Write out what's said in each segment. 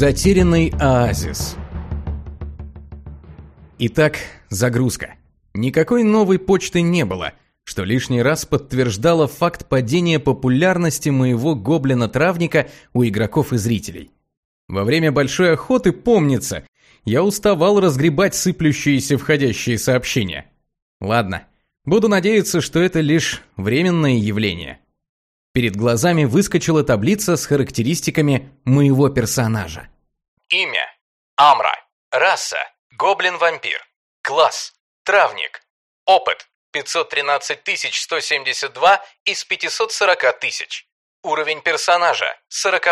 Затерянный оазис. Итак, загрузка. Никакой новой почты не было, что лишний раз подтверждало факт падения популярности моего гоблина-травника у игроков и зрителей. Во время большой охоты, помнится, я уставал разгребать сыплющиеся входящие сообщения. Ладно, буду надеяться, что это лишь временное явление. Перед глазами выскочила таблица с характеристиками моего персонажа. Имя. Амра. Раса. Гоблин-вампир. Класс. Травник. Опыт. 513 172 из 540 тысяч. Уровень персонажа. 40.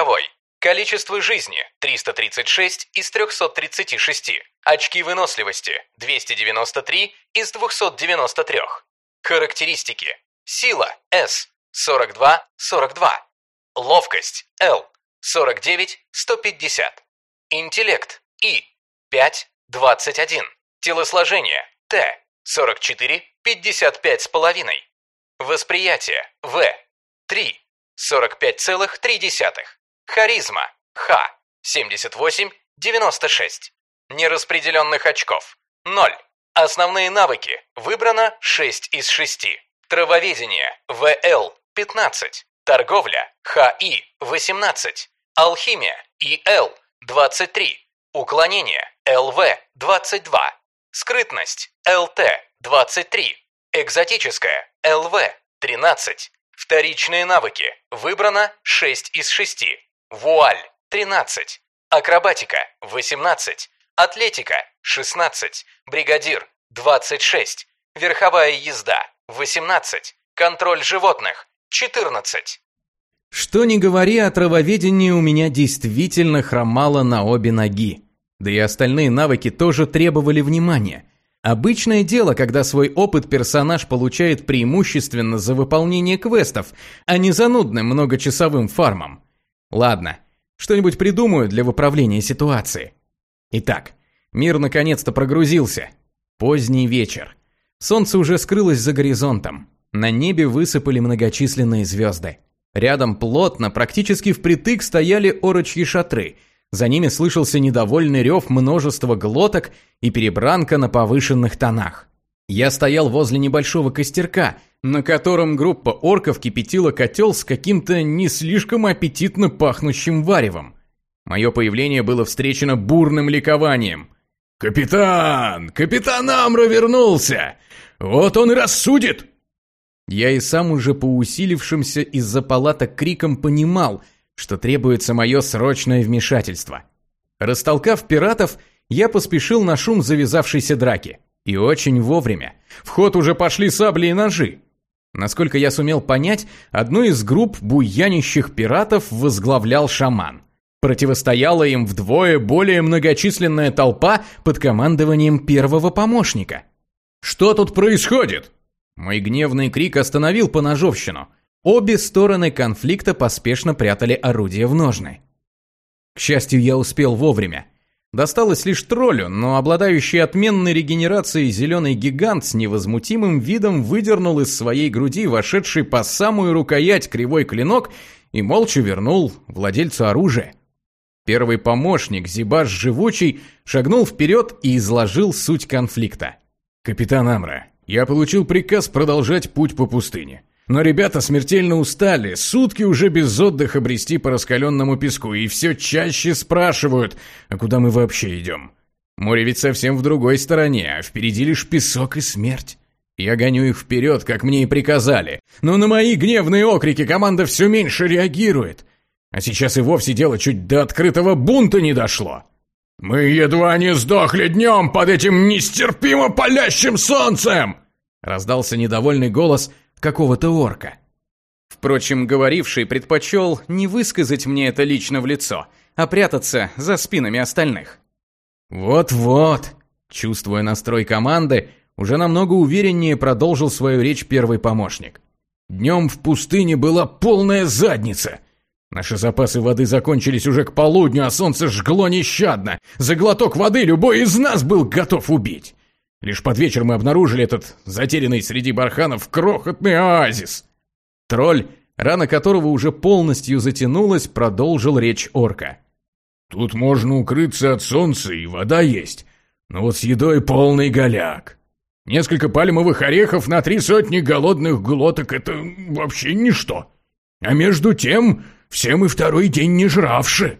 Количество жизни – 336 из 336. Очки выносливости – 293 из 293. Характеристики. Сила – S 42 42. Ловкость L 49 150. Интеллект И 5 21. Телосложение Т 44 55 с половиной. Восприятие В 3 45,3. Харизма Х 78 96. Нераспределенных очков 0. Основные навыки выбрано 6 из 6. Травоведение ВЛ 15. Торговля ХИ 18. Алхимия ИЛ 23. Уклонение ЛВ 22. Скрытность ЛТ 23. Экзотическая ЛВ 13. Вторичные навыки выбрано 6 из 6. Вуаль 13. Акробатика 18. Атлетика 16. Бригадир 26. Верховая езда 18. Контроль животных 14. Что ни говори, о травоведении у меня действительно хромало на обе ноги. Да и остальные навыки тоже требовали внимания. Обычное дело, когда свой опыт персонаж получает преимущественно за выполнение квестов, а не за нудным многочасовым фармом. Ладно, что-нибудь придумаю для выправления ситуации. Итак, мир наконец-то прогрузился. Поздний вечер. Солнце уже скрылось за горизонтом. На небе высыпали многочисленные звезды. Рядом плотно, практически впритык стояли орочьи шатры. За ними слышался недовольный рев множества глоток и перебранка на повышенных тонах. Я стоял возле небольшого костерка, на котором группа орков кипятила котел с каким-то не слишком аппетитно пахнущим варевом. Мое появление было встречено бурным ликованием. «Капитан! Капитан Амро вернулся! Вот он и рассудит!» Я и сам уже по усилившимся из-за палаток криком понимал, что требуется мое срочное вмешательство. Растолкав пиратов, я поспешил на шум завязавшейся драки. И очень вовремя. В ход уже пошли сабли и ножи. Насколько я сумел понять, одну из групп буянищих пиратов возглавлял шаман. Противостояла им вдвое более многочисленная толпа под командованием первого помощника. «Что тут происходит?» Мой гневный крик остановил поножовщину. Обе стороны конфликта поспешно прятали орудия в ножны. К счастью, я успел вовремя. Досталось лишь троллю, но обладающий отменной регенерацией зеленый гигант с невозмутимым видом выдернул из своей груди вошедший по самую рукоять кривой клинок и молча вернул владельцу оружия. Первый помощник, Зибаш Живучий, шагнул вперед и изложил суть конфликта. «Капитан Амра, я получил приказ продолжать путь по пустыне. Но ребята смертельно устали, сутки уже без отдыха брести по раскаленному песку, и все чаще спрашивают, а куда мы вообще идем? Море ведь совсем в другой стороне, а впереди лишь песок и смерть. Я гоню их вперед, как мне и приказали, но на мои гневные окрики команда все меньше реагирует. А сейчас и вовсе дело чуть до открытого бунта не дошло. «Мы едва не сдохли днем под этим нестерпимо палящим солнцем!» Раздался недовольный голос какого-то орка. Впрочем, говоривший предпочел не высказать мне это лично в лицо, а прятаться за спинами остальных. «Вот-вот», чувствуя настрой команды, уже намного увереннее продолжил свою речь первый помощник. «Днем в пустыне была полная задница. Наши запасы воды закончились уже к полудню, а солнце жгло нещадно. За глоток воды любой из нас был готов убить. Лишь под вечер мы обнаружили этот затерянный среди барханов крохотный оазис. Тролль, рана которого уже полностью затянулась, продолжил речь орка. Тут можно укрыться от солнца и вода есть, но вот с едой полный голяк. Несколько пальмовых орехов на три сотни голодных глоток — это вообще ничто. А между тем, все мы второй день не жравши.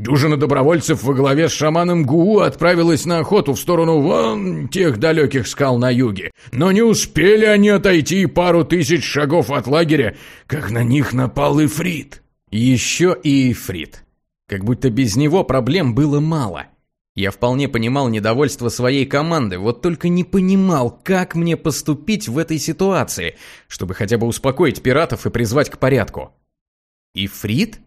Дюжина добровольцев во главе с шаманом Гуу отправилась на охоту в сторону вон тех далеких скал на юге. Но не успели они отойти пару тысяч шагов от лагеря, как на них напал Ифрит. Еще и Ифрит. Как будто без него проблем было мало. Я вполне понимал недовольство своей команды, вот только не понимал, как мне поступить в этой ситуации, чтобы хотя бы успокоить пиратов и призвать к порядку. Ифрит?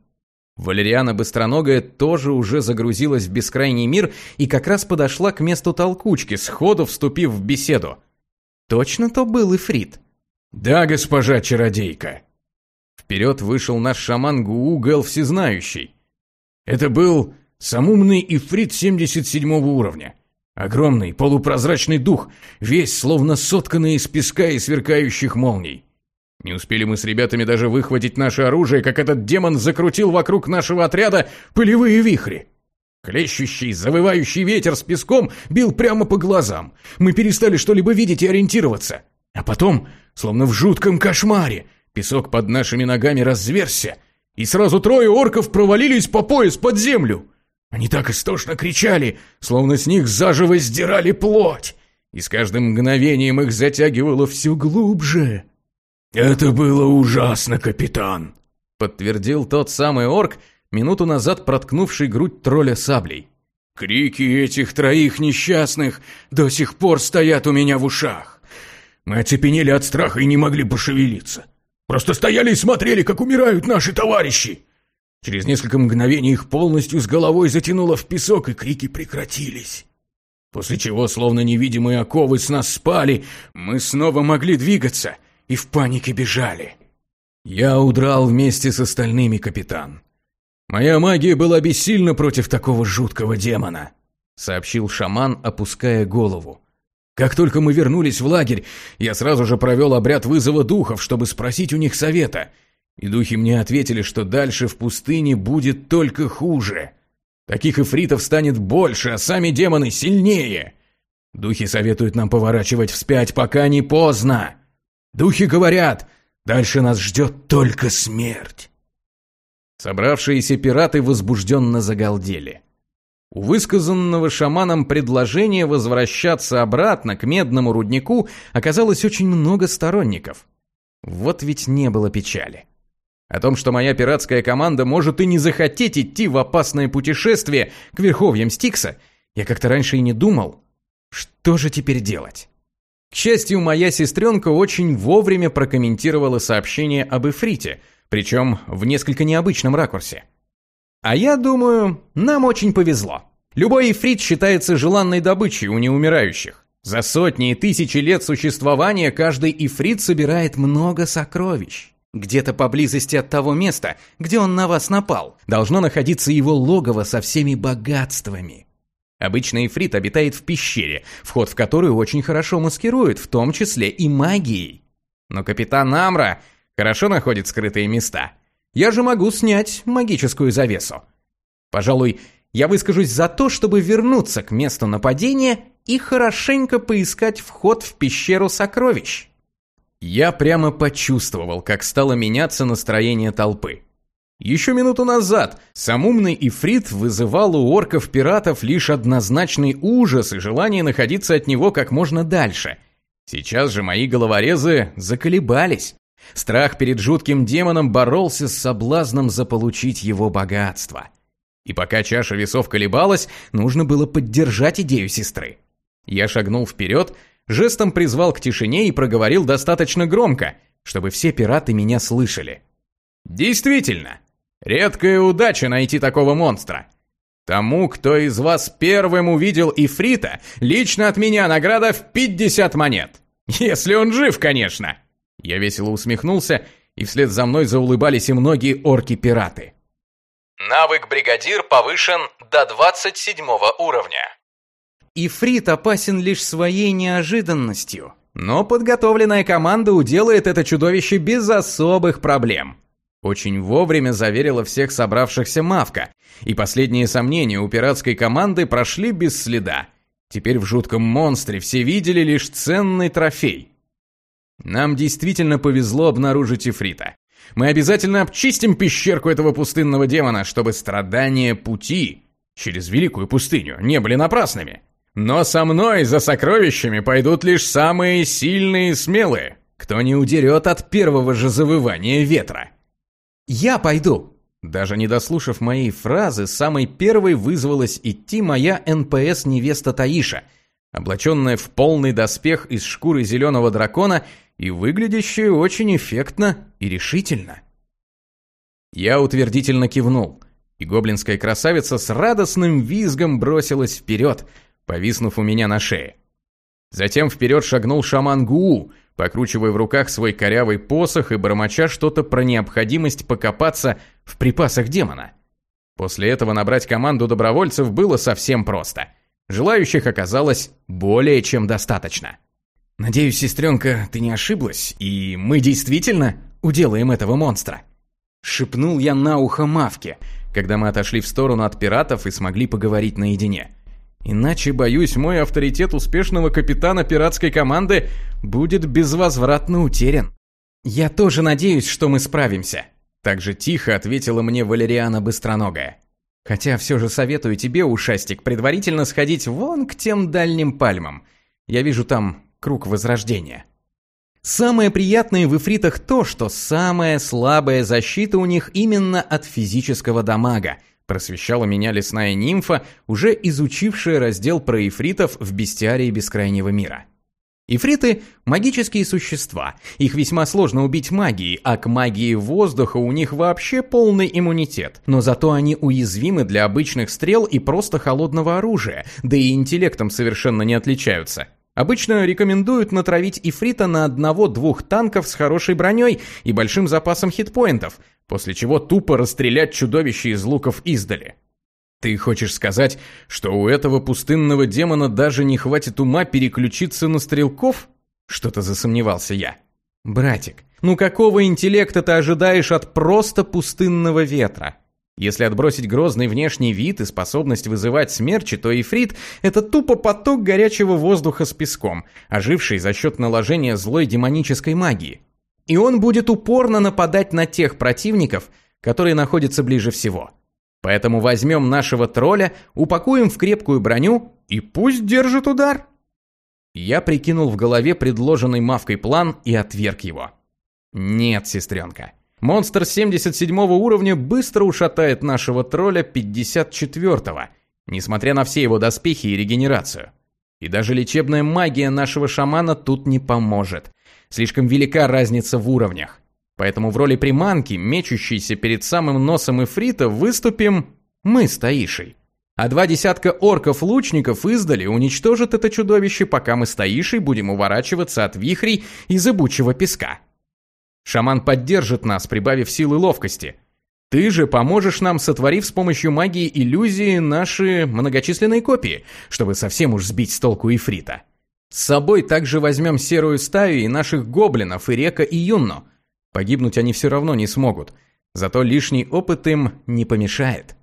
Валериана Быстроногая тоже уже загрузилась в бескрайний мир и как раз подошла к месту толкучки, сходу вступив в беседу. Точно то был Ифрит? «Да, госпожа чародейка». Вперед вышел наш шаман Гуугел Всезнающий. Это был самумный Ифрит 77 уровня. Огромный полупрозрачный дух, весь словно сотканный из песка и сверкающих молний. Не успели мы с ребятами даже выхватить наше оружие, как этот демон закрутил вокруг нашего отряда пылевые вихри. Клещущий, завывающий ветер с песком бил прямо по глазам. Мы перестали что-либо видеть и ориентироваться. А потом, словно в жутком кошмаре, песок под нашими ногами разверзся, и сразу трое орков провалились по пояс под землю. Они так истошно кричали, словно с них заживо сдирали плоть, и с каждым мгновением их затягивало все глубже. «Это было ужасно, капитан», — подтвердил тот самый орк, минуту назад проткнувший грудь тролля саблей. «Крики этих троих несчастных до сих пор стоят у меня в ушах. Мы оцепенели от страха и не могли пошевелиться. Просто стояли и смотрели, как умирают наши товарищи. Через несколько мгновений их полностью с головой затянуло в песок, и крики прекратились. После чего, словно невидимые оковы с нас спали, мы снова могли двигаться — и в панике бежали. Я удрал вместе с остальными, капитан. Моя магия была бессильна против такого жуткого демона, сообщил шаман, опуская голову. Как только мы вернулись в лагерь, я сразу же провел обряд вызова духов, чтобы спросить у них совета. И духи мне ответили, что дальше в пустыне будет только хуже. Таких эфритов станет больше, а сами демоны сильнее. Духи советуют нам поворачивать вспять, пока не поздно. Духи говорят, дальше нас ждет только смерть. Собравшиеся пираты возбужденно загалдели. У высказанного шаманом предложения возвращаться обратно к медному руднику оказалось очень много сторонников. Вот ведь не было печали. О том, что моя пиратская команда может и не захотеть идти в опасное путешествие к верховьям Стикса, я как-то раньше и не думал. Что же теперь делать? К счастью, моя сестренка очень вовремя прокомментировала сообщение об Эфрите, причем в несколько необычном ракурсе. А я думаю, нам очень повезло. Любой Эфрит считается желанной добычей у неумирающих. За сотни и тысячи лет существования каждый Ифрит собирает много сокровищ. Где-то поблизости от того места, где он на вас напал, должно находиться его логово со всеми богатствами. Обычно ифрит обитает в пещере, вход в которую очень хорошо маскирует, в том числе и магией. Но капитан Амра хорошо находит скрытые места. Я же могу снять магическую завесу. Пожалуй, я выскажусь за то, чтобы вернуться к месту нападения и хорошенько поискать вход в пещеру сокровищ. Я прямо почувствовал, как стало меняться настроение толпы. Еще минуту назад сам умный Ифрит вызывал у орков-пиратов лишь однозначный ужас и желание находиться от него как можно дальше. Сейчас же мои головорезы заколебались. Страх перед жутким демоном боролся с соблазном заполучить его богатство. И пока чаша весов колебалась, нужно было поддержать идею сестры. Я шагнул вперед, жестом призвал к тишине и проговорил достаточно громко, чтобы все пираты меня слышали. Действительно, Редкая удача найти такого монстра. Тому, кто из вас первым увидел Ифрита, лично от меня награда в 50 монет. Если он жив, конечно. Я весело усмехнулся, и вслед за мной заулыбались и многие орки-пираты. Навык бригадир повышен до 27 уровня. Ифрит опасен лишь своей неожиданностью, но подготовленная команда уделает это чудовище без особых проблем. Очень вовремя заверила всех собравшихся Мавка, и последние сомнения у пиратской команды прошли без следа. Теперь в жутком монстре все видели лишь ценный трофей. Нам действительно повезло обнаружить Ифрита. Мы обязательно обчистим пещерку этого пустынного демона, чтобы страдания пути через великую пустыню не были напрасными. Но со мной за сокровищами пойдут лишь самые сильные и смелые, кто не удерет от первого же завывания ветра. «Я пойду!» Даже не дослушав моей фразы, самой первой вызвалась идти моя НПС-невеста Таиша, облаченная в полный доспех из шкуры зеленого дракона и выглядящая очень эффектно и решительно. Я утвердительно кивнул, и гоблинская красавица с радостным визгом бросилась вперед, повиснув у меня на шее. Затем вперед шагнул шаман Гуу, покручивая в руках свой корявый посох и бормоча что-то про необходимость покопаться в припасах демона. После этого набрать команду добровольцев было совсем просто. Желающих оказалось более чем достаточно. «Надеюсь, сестренка, ты не ошиблась, и мы действительно уделаем этого монстра?» Шепнул я на ухо Мавке, когда мы отошли в сторону от пиратов и смогли поговорить наедине. Иначе, боюсь, мой авторитет успешного капитана пиратской команды будет безвозвратно утерян. «Я тоже надеюсь, что мы справимся», – так же тихо ответила мне Валериана Быстроногая. «Хотя все же советую тебе, ушастик, предварительно сходить вон к тем дальним пальмам. Я вижу там круг возрождения». Самое приятное в эфритах то, что самая слабая защита у них именно от физического дамага – Просвещала меня лесная нимфа, уже изучившая раздел про ифритов в бестиарии бескрайнего мира. Ифриты – магические существа. Их весьма сложно убить магией, а к магии воздуха у них вообще полный иммунитет. Но зато они уязвимы для обычных стрел и просто холодного оружия, да и интеллектом совершенно не отличаются. Обычно рекомендуют натравить ифрита на одного-двух танков с хорошей броней и большим запасом хитпоинтов – после чего тупо расстрелять чудовище из луков издали. Ты хочешь сказать, что у этого пустынного демона даже не хватит ума переключиться на стрелков? Что-то засомневался я. Братик, ну какого интеллекта ты ожидаешь от просто пустынного ветра? Если отбросить грозный внешний вид и способность вызывать смерчи, то ифрит – это тупо поток горячего воздуха с песком, оживший за счет наложения злой демонической магии. И он будет упорно нападать на тех противников, которые находятся ближе всего. Поэтому возьмем нашего тролля, упакуем в крепкую броню и пусть держит удар. Я прикинул в голове предложенный Мавкой план и отверг его. Нет, сестренка. Монстр 77 уровня быстро ушатает нашего тролля 54-го, несмотря на все его доспехи и регенерацию. И даже лечебная магия нашего шамана тут не поможет. Слишком велика разница в уровнях. Поэтому в роли приманки, мечущейся перед самым носом Ифрита, выступим мы с Таишей. А два десятка орков-лучников издали уничтожат это чудовище, пока мы с Таишей будем уворачиваться от вихрей и зыбучего песка. Шаман поддержит нас, прибавив силы ловкости. Ты же поможешь нам, сотворив с помощью магии иллюзии наши многочисленные копии, чтобы совсем уж сбить с толку Ифрита. С собой также возьмем серую стаю и наших гоблинов, и Река, и Юнно. Погибнуть они все равно не смогут, зато лишний опыт им не помешает.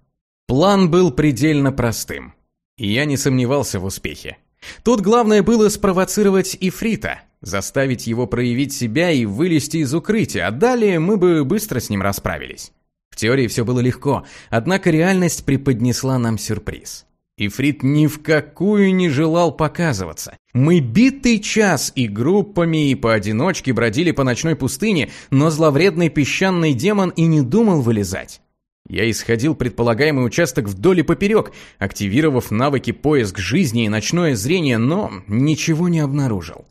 План был предельно простым, и я не сомневался в успехе. Тут главное было спровоцировать Ифрита, заставить его проявить себя и вылезти из укрытия, а далее мы бы быстро с ним расправились. В теории все было легко, однако реальность преподнесла нам сюрприз. Ифрит ни в какую не желал показываться. Мы битый час и группами, и поодиночке бродили по ночной пустыне, но зловредный песчаный демон и не думал вылезать. Я исходил предполагаемый участок вдоль и поперек, активировав навыки поиск жизни и ночное зрение, но ничего не обнаружил.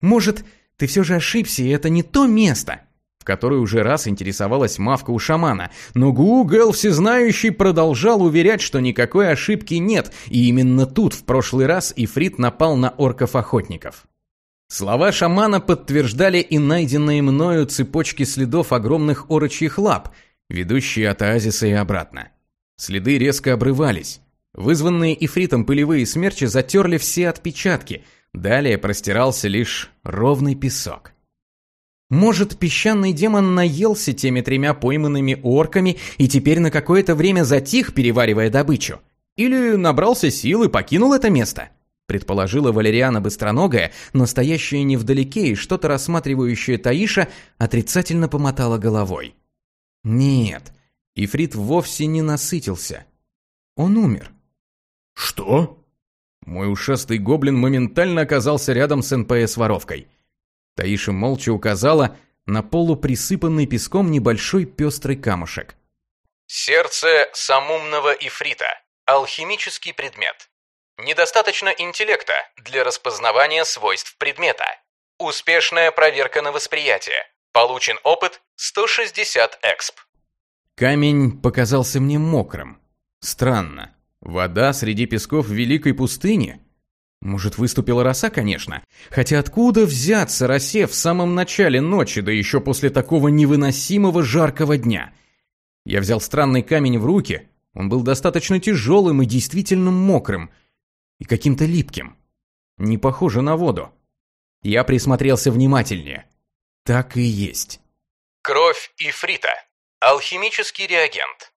«Может, ты все же ошибся, и это не то место?» Которой уже раз интересовалась мавка у шамана, но Гугл Всезнающий продолжал уверять, что никакой ошибки нет, и именно тут в прошлый раз Ифрит напал на орков-охотников. Слова шамана подтверждали и найденные мною цепочки следов огромных орочьих лап, ведущие от оазиса и обратно. Следы резко обрывались. Вызванные ифритом пылевые смерчи затерли все отпечатки, далее простирался лишь ровный песок. Может, песчаный демон наелся теми тремя пойманными орками и теперь на какое-то время затих, переваривая добычу? Или набрался сил и покинул это место? Предположила Валериана Быстроногая, но стоящая невдалеке и что-то рассматривающая Таиша отрицательно помотала головой. Нет, Ифрит вовсе не насытился. Он умер. Что? Мой ушастый гоблин моментально оказался рядом с НПС-воровкой. Таиша молча указала на полуприсыпанный песком небольшой пестрый камушек. Сердце самумного ифрита. Алхимический предмет. Недостаточно интеллекта для распознавания свойств предмета. Успешная проверка на восприятие. Получен опыт 160 эксп. Камень показался мне мокрым. Странно. Вода среди песков великой пустыни? Может, выступила роса, конечно. Хотя откуда взяться росе в самом начале ночи, да еще после такого невыносимого жаркого дня? Я взял странный камень в руки. Он был достаточно тяжелым и действительно мокрым. И каким-то липким. Не похоже на воду. Я присмотрелся внимательнее. Так и есть. Кровь ифрита. Алхимический реагент.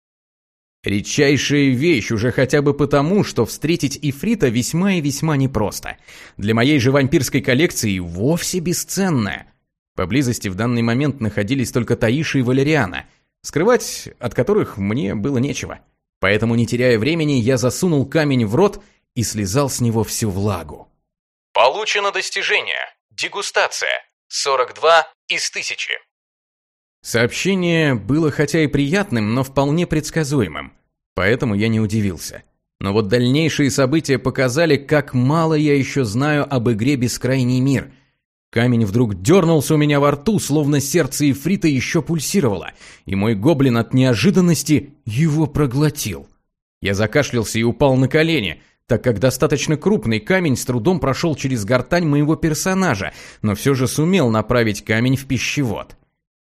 Редчайшая вещь уже хотя бы потому, что встретить ифрита весьма и весьма непросто. Для моей же вампирской коллекции вовсе бесценная. Поблизости в данный момент находились только Таиша и Валериана, скрывать от которых мне было нечего. Поэтому, не теряя времени, я засунул камень в рот и слезал с него всю влагу. Получено достижение. Дегустация. 42 из 1000. Сообщение было хотя и приятным, но вполне предсказуемым. Поэтому я не удивился. Но вот дальнейшие события показали, как мало я еще знаю об игре «Бескрайний мир». Камень вдруг дернулся у меня во рту, словно сердце Ифрита еще пульсировало, и мой гоблин от неожиданности его проглотил. Я закашлялся и упал на колени, так как достаточно крупный камень с трудом прошел через гортань моего персонажа, но все же сумел направить камень в пищевод.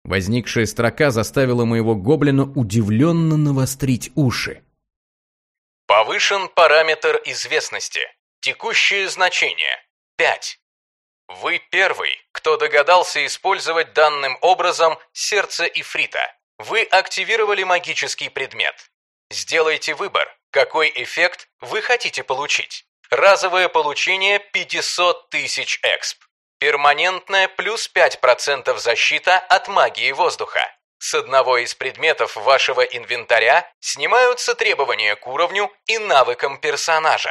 Возникшая строка заставила моего гоблина удивленно навострить уши. Повышен параметр известности. Текущее значение. 5. Вы первый, кто догадался использовать данным образом сердце Ифрита. Вы активировали магический предмет. Сделайте выбор, какой эффект вы хотите получить. Разовое получение 500 тысяч эксп. Перманентная плюс 5% защита от магии воздуха. С одного из предметов вашего инвентаря снимаются требования к уровню и навыкам персонажа.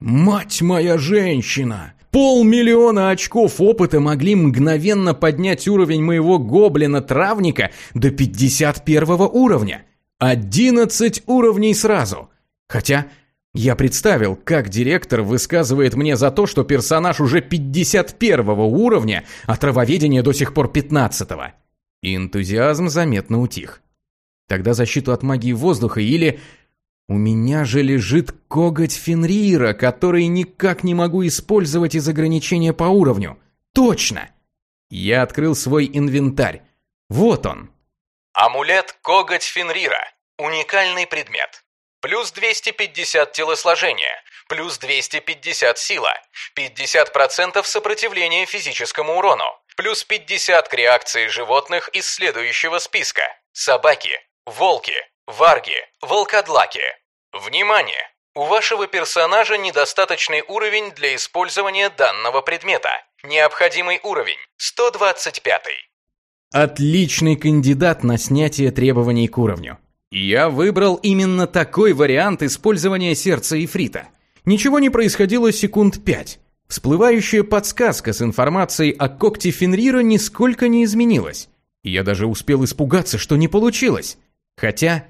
Мать моя женщина! Полмиллиона очков опыта могли мгновенно поднять уровень моего гоблина-травника до 51 уровня. 11 уровней сразу. Хотя я представил, как директор высказывает мне за то, что персонаж уже 51 уровня, а травоведение до сих пор 15 -го. И энтузиазм заметно утих. Тогда защиту от магии воздуха или... У меня же лежит коготь Фенрира, который никак не могу использовать из ограничения по уровню. Точно! Я открыл свой инвентарь. Вот он. Амулет Коготь Фенрира. Уникальный предмет. Плюс 250 телосложения, плюс 250 сила, 50% сопротивления физическому урону, плюс 50 к реакции животных из следующего списка. Собаки, волки, варги, волкодлаки. Внимание! У вашего персонажа недостаточный уровень для использования данного предмета. Необходимый уровень 125. Отличный кандидат на снятие требований к уровню. Я выбрал именно такой вариант использования сердца ифрита. Ничего не происходило секунд пять. Всплывающая подсказка с информацией о когте Фенрира нисколько не изменилась. я даже успел испугаться, что не получилось. Хотя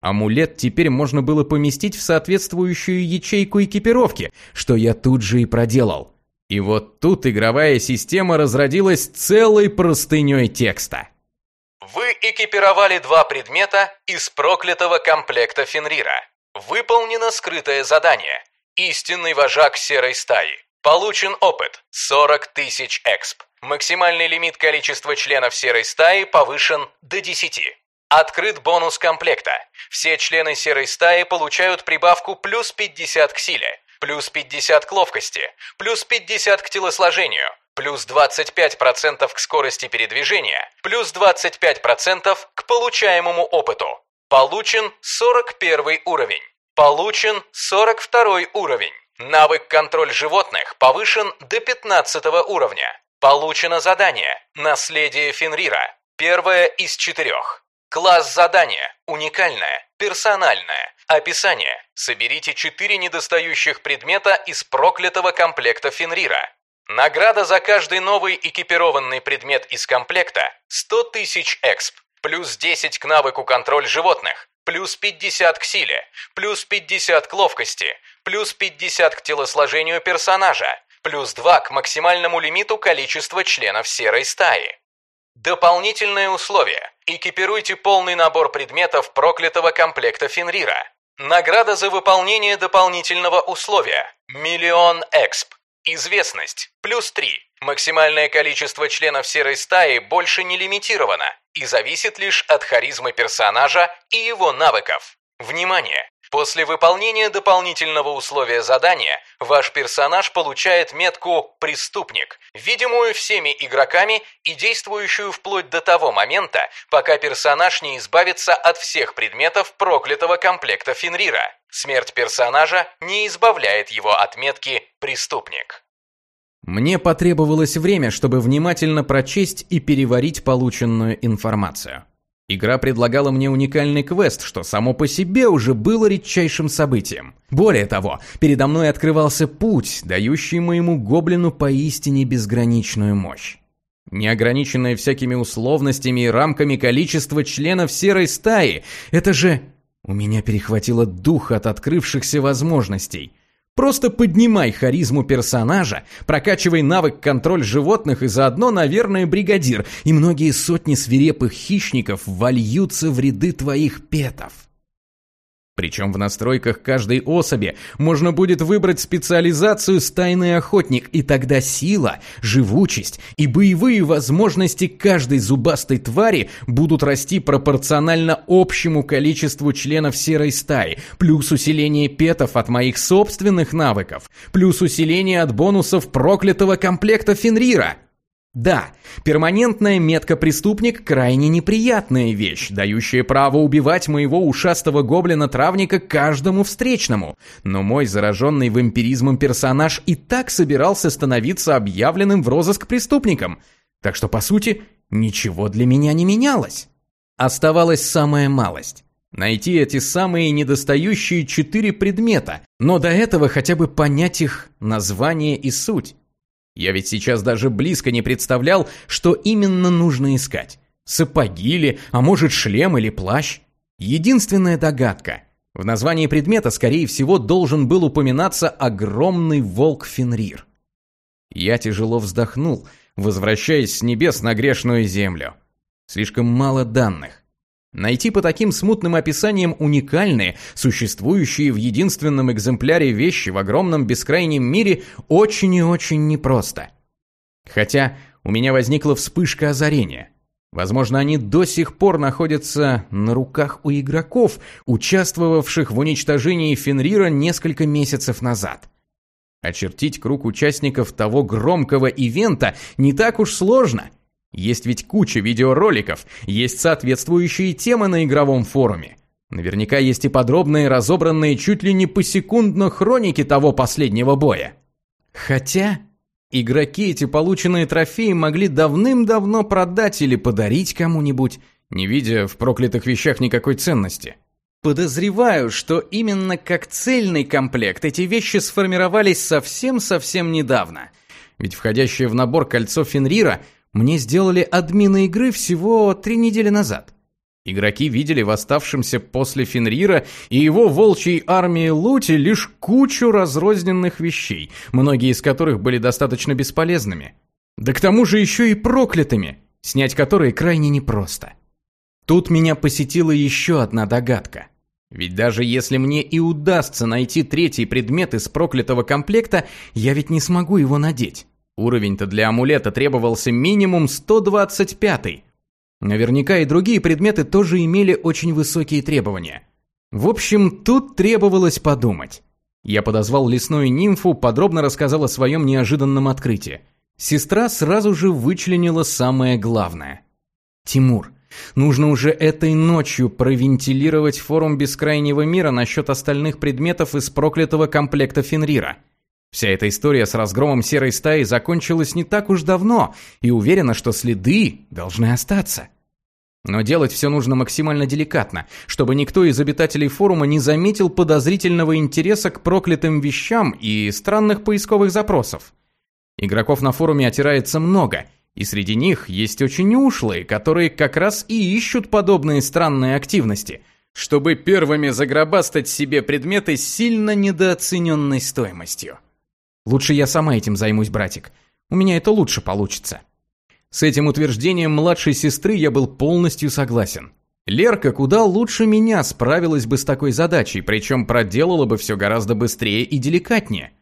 амулет теперь можно было поместить в соответствующую ячейку экипировки, что я тут же и проделал. И вот тут игровая система разродилась целой простыней текста. Вы экипировали два предмета из проклятого комплекта Фенрира. Выполнено скрытое задание. Истинный вожак серой стаи. Получен опыт 40 тысяч эксп. Максимальный лимит количества членов серой стаи повышен до 10. Открыт бонус комплекта. Все члены серой стаи получают прибавку плюс 50 к силе. плюс 50 к ловкости, плюс 50 к телосложению, плюс 25% к скорости передвижения, плюс 25% к получаемому опыту. Получен 41 уровень. Получен 42 уровень. Навык контроль животных повышен до 15 уровня. Получено задание «Наследие Фенрира». Первое из четырех. Класс задания. Уникальное. Персональное. Описание. Соберите четыре недостающих предмета из проклятого комплекта Фенрира. Награда за каждый новый экипированный предмет из комплекта – 100 тысяч эксп, плюс 10 к навыку контроль животных, плюс 50 к силе, плюс 50 к ловкости, плюс 50 к телосложению персонажа, плюс 2 к максимальному лимиту количества членов серой стаи. Дополнительное условие. Экипируйте полный набор предметов проклятого комплекта Фенрира. Награда за выполнение дополнительного условия. Миллион эксп. Известность. Плюс 3. Максимальное количество членов серой стаи больше не лимитировано и зависит лишь от харизмы персонажа и его навыков. Внимание! После выполнения дополнительного условия задания ваш персонаж получает метку «Преступник», видимую всеми игроками и действующую вплоть до того момента, пока персонаж не избавится от всех предметов проклятого комплекта Фенрира. Смерть персонажа не избавляет его от метки «Преступник». Мне потребовалось время, чтобы внимательно прочесть и переварить полученную информацию. Игра предлагала мне уникальный квест, что само по себе уже было редчайшим событием. Более того, передо мной открывался путь, дающий моему гоблину поистине безграничную мощь. Неограниченное всякими условностями и рамками количество членов серой стаи – это же... У меня перехватило дух от открывшихся возможностей – Просто поднимай харизму персонажа, прокачивай навык контроль животных и заодно, наверное, бригадир, и многие сотни свирепых хищников вольются в ряды твоих петов. Причем в настройках каждой особи можно будет выбрать специализацию «Стайный охотник», и тогда сила, живучесть и боевые возможности каждой зубастой твари будут расти пропорционально общему количеству членов серой стаи, плюс усиление петов от моих собственных навыков, плюс усиление от бонусов проклятого комплекта Фенрира – да, перманентная метка-преступник – крайне неприятная вещь, дающая право убивать моего ушастого гоблина-травника каждому встречному. Но мой зараженный вампиризмом персонаж и так собирался становиться объявленным в розыск преступником. Так что, по сути, ничего для меня не менялось. Оставалась самая малость. Найти эти самые недостающие четыре предмета, но до этого хотя бы понять их название и суть. Я ведь сейчас даже близко не представлял, что именно нужно искать. Сапоги ли, а может шлем или плащ? Единственная догадка. В названии предмета, скорее всего, должен был упоминаться огромный волк Фенрир. Я тяжело вздохнул, возвращаясь с небес на грешную землю. Слишком мало данных. Найти по таким смутным описаниям уникальные, существующие в единственном экземпляре вещи в огромном бескрайнем мире очень и очень непросто. Хотя у меня возникла вспышка озарения. Возможно, они до сих пор находятся на руках у игроков, участвовавших в уничтожении Фенрира несколько месяцев назад. Очертить круг участников того громкого ивента не так уж сложно – есть ведь куча видеороликов, есть соответствующие темы на игровом форуме. Наверняка есть и подробные, разобранные чуть ли не посекундно хроники того последнего боя. Хотя, игроки эти полученные трофеи могли давным-давно продать или подарить кому-нибудь, не видя в проклятых вещах никакой ценности. Подозреваю, что именно как цельный комплект эти вещи сформировались совсем-совсем недавно. Ведь входящее в набор кольцо Фенрира – мне сделали админы игры всего три недели назад. Игроки видели в оставшемся после Фенрира и его волчьей армии лути лишь кучу разрозненных вещей, многие из которых были достаточно бесполезными. Да к тому же еще и проклятыми, снять которые крайне непросто. Тут меня посетила еще одна догадка. Ведь даже если мне и удастся найти третий предмет из проклятого комплекта, я ведь не смогу его надеть. Уровень-то для амулета требовался минимум 125. Наверняка и другие предметы тоже имели очень высокие требования. В общем, тут требовалось подумать. Я подозвал лесную нимфу, подробно рассказал о своем неожиданном открытии. Сестра сразу же вычленила самое главное. Тимур, нужно уже этой ночью провентилировать форум бескрайнего мира насчет остальных предметов из проклятого комплекта Фенрира. Вся эта история с разгромом серой стаи закончилась не так уж давно, и уверена, что следы должны остаться. Но делать все нужно максимально деликатно, чтобы никто из обитателей форума не заметил подозрительного интереса к проклятым вещам и странных поисковых запросов. Игроков на форуме отирается много, и среди них есть очень ушлые, которые как раз и ищут подобные странные активности, чтобы первыми загробастать себе предметы с сильно недооцененной стоимостью. Лучше я сама этим займусь, братик. У меня это лучше получится. С этим утверждением младшей сестры я был полностью согласен. Лерка куда лучше меня справилась бы с такой задачей, причем проделала бы все гораздо быстрее и деликатнее.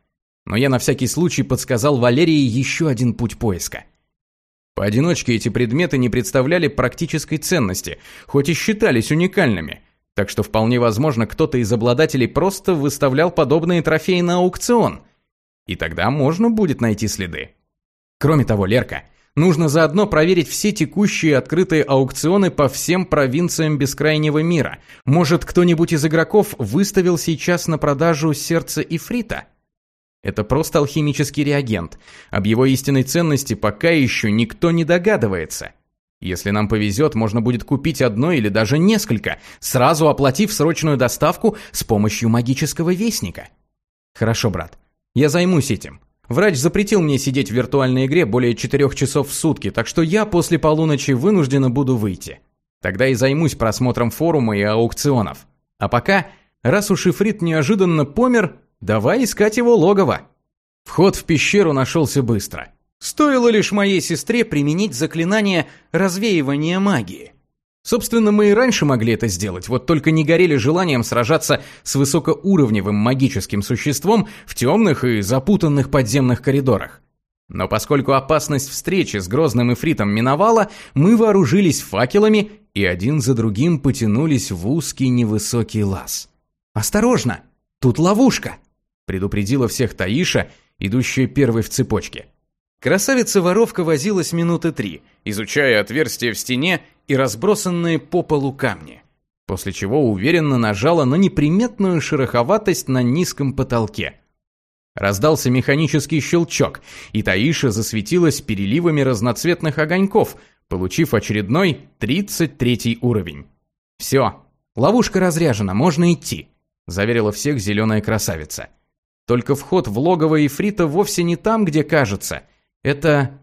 Но я на всякий случай подсказал Валерии еще один путь поиска. Поодиночке эти предметы не представляли практической ценности, хоть и считались уникальными, так что вполне возможно кто-то из обладателей просто выставлял подобные трофеи на аукцион. И тогда можно будет найти следы. Кроме того, Лерка – Нужно заодно проверить все текущие открытые аукционы по всем провинциям бескрайнего мира. Может, кто-нибудь из игроков выставил сейчас на продажу сердце Ифрита? Это просто алхимический реагент. Об его истинной ценности пока еще никто не догадывается. Если нам повезет, можно будет купить одно или даже несколько, сразу оплатив срочную доставку с помощью магического вестника. Хорошо, брат. Я займусь этим. Врач запретил мне сидеть в виртуальной игре более четырех часов в сутки, так что я после полуночи вынуждена буду выйти. Тогда и займусь просмотром форума и аукционов. А пока, раз уж Ифрит неожиданно помер, давай искать его логово. Вход в пещеру нашелся быстро. Стоило лишь моей сестре применить заклинание развеивания магии. Собственно, мы и раньше могли это сделать, вот только не горели желанием сражаться с высокоуровневым магическим существом в темных и запутанных подземных коридорах. Но поскольку опасность встречи с грозным эфритом миновала, мы вооружились факелами и один за другим потянулись в узкий невысокий лаз. «Осторожно! Тут ловушка!» – предупредила всех Таиша, идущая первой в цепочке. Красавица-воровка возилась минуты три, изучая отверстие в стене и разбросанные по полу камни, после чего уверенно нажала на неприметную шероховатость на низком потолке. Раздался механический щелчок, и Таиша засветилась переливами разноцветных огоньков, получив очередной 33 уровень. «Все, ловушка разряжена, можно идти», – заверила всех зеленая красавица. «Только вход в логово Ифрита вовсе не там, где кажется. Это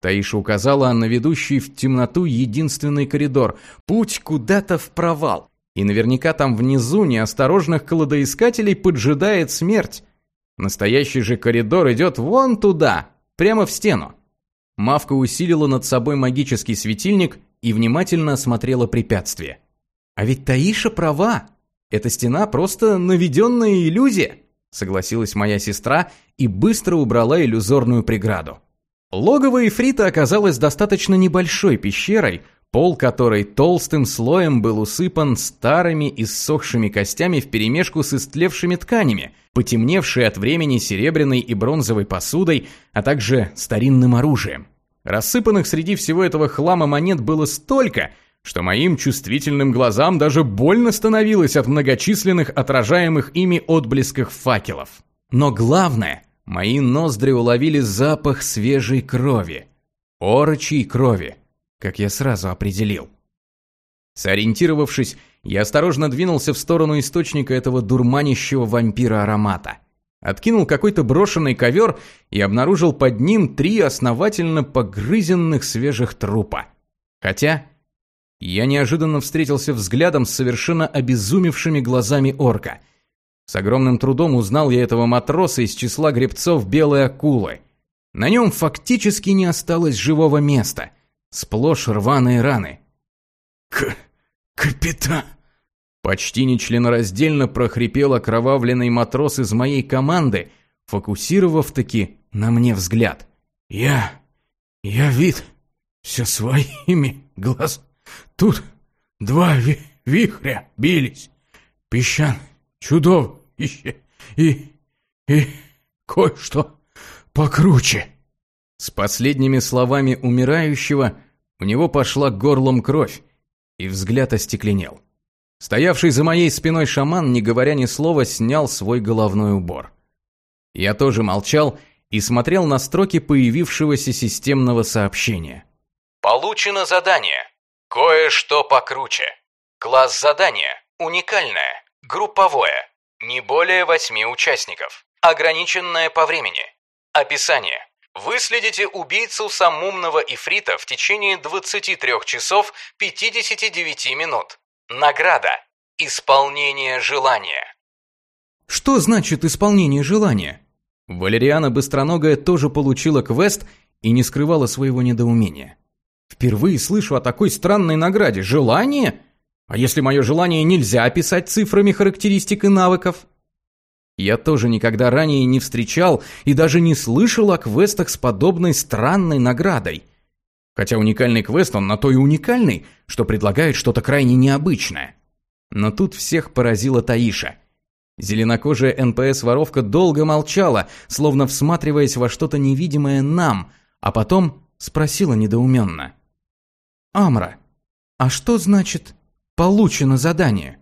Таиша указала на ведущий в темноту единственный коридор. Путь куда-то в провал. И наверняка там внизу неосторожных кладоискателей поджидает смерть. Настоящий же коридор идет вон туда, прямо в стену. Мавка усилила над собой магический светильник и внимательно осмотрела препятствие. А ведь Таиша права. Эта стена просто наведенная иллюзия, согласилась моя сестра и быстро убрала иллюзорную преграду. Логово Ифрита оказалось достаточно небольшой пещерой, пол которой толстым слоем был усыпан старыми и ссохшими костями вперемешку с истлевшими тканями, потемневшей от времени серебряной и бронзовой посудой, а также старинным оружием. Рассыпанных среди всего этого хлама монет было столько, что моим чувствительным глазам даже больно становилось от многочисленных отражаемых ими отблесков факелов. Но главное – Мои ноздри уловили запах свежей крови. Орочьей крови, как я сразу определил. Сориентировавшись, я осторожно двинулся в сторону источника этого дурманящего вампира аромата. Откинул какой-то брошенный ковер и обнаружил под ним три основательно погрызенных свежих трупа. Хотя я неожиданно встретился взглядом с совершенно обезумевшими глазами орка – с огромным трудом узнал я этого матроса из числа гребцов белой акулы. На нем фактически не осталось живого места. Сплошь рваные раны. К... капитан... Почти нечленораздельно прохрипел окровавленный матрос из моей команды, фокусировав-таки на мне взгляд. «Я... я вид все своими глаз. Тут два ви вихря бились. Песчан, чудовище и И кое-что покруче. С последними словами умирающего у него пошла горлом кровь, и взгляд остекленел. Стоявший за моей спиной шаман, не говоря ни слова, снял свой головной убор. Я тоже молчал и смотрел на строки появившегося системного сообщения. Получено задание. Кое-что покруче. Класс задания. Уникальное. Групповое. Не более восьми участников. Ограниченное по времени. Описание. Выследите убийцу самумного ифрита в течение 23 часов 59 минут. Награда. Исполнение желания. Что значит исполнение желания? Валериана Быстроногая тоже получила квест и не скрывала своего недоумения. Впервые слышу о такой странной награде. Желание? А если мое желание нельзя описать цифрами характеристик и навыков? Я тоже никогда ранее не встречал и даже не слышал о квестах с подобной странной наградой. Хотя уникальный квест, он на то и уникальный, что предлагает что-то крайне необычное. Но тут всех поразила Таиша. Зеленокожая НПС-воровка долго молчала, словно всматриваясь во что-то невидимое нам, а потом спросила недоуменно. «Амра, а что значит «получено задание»?»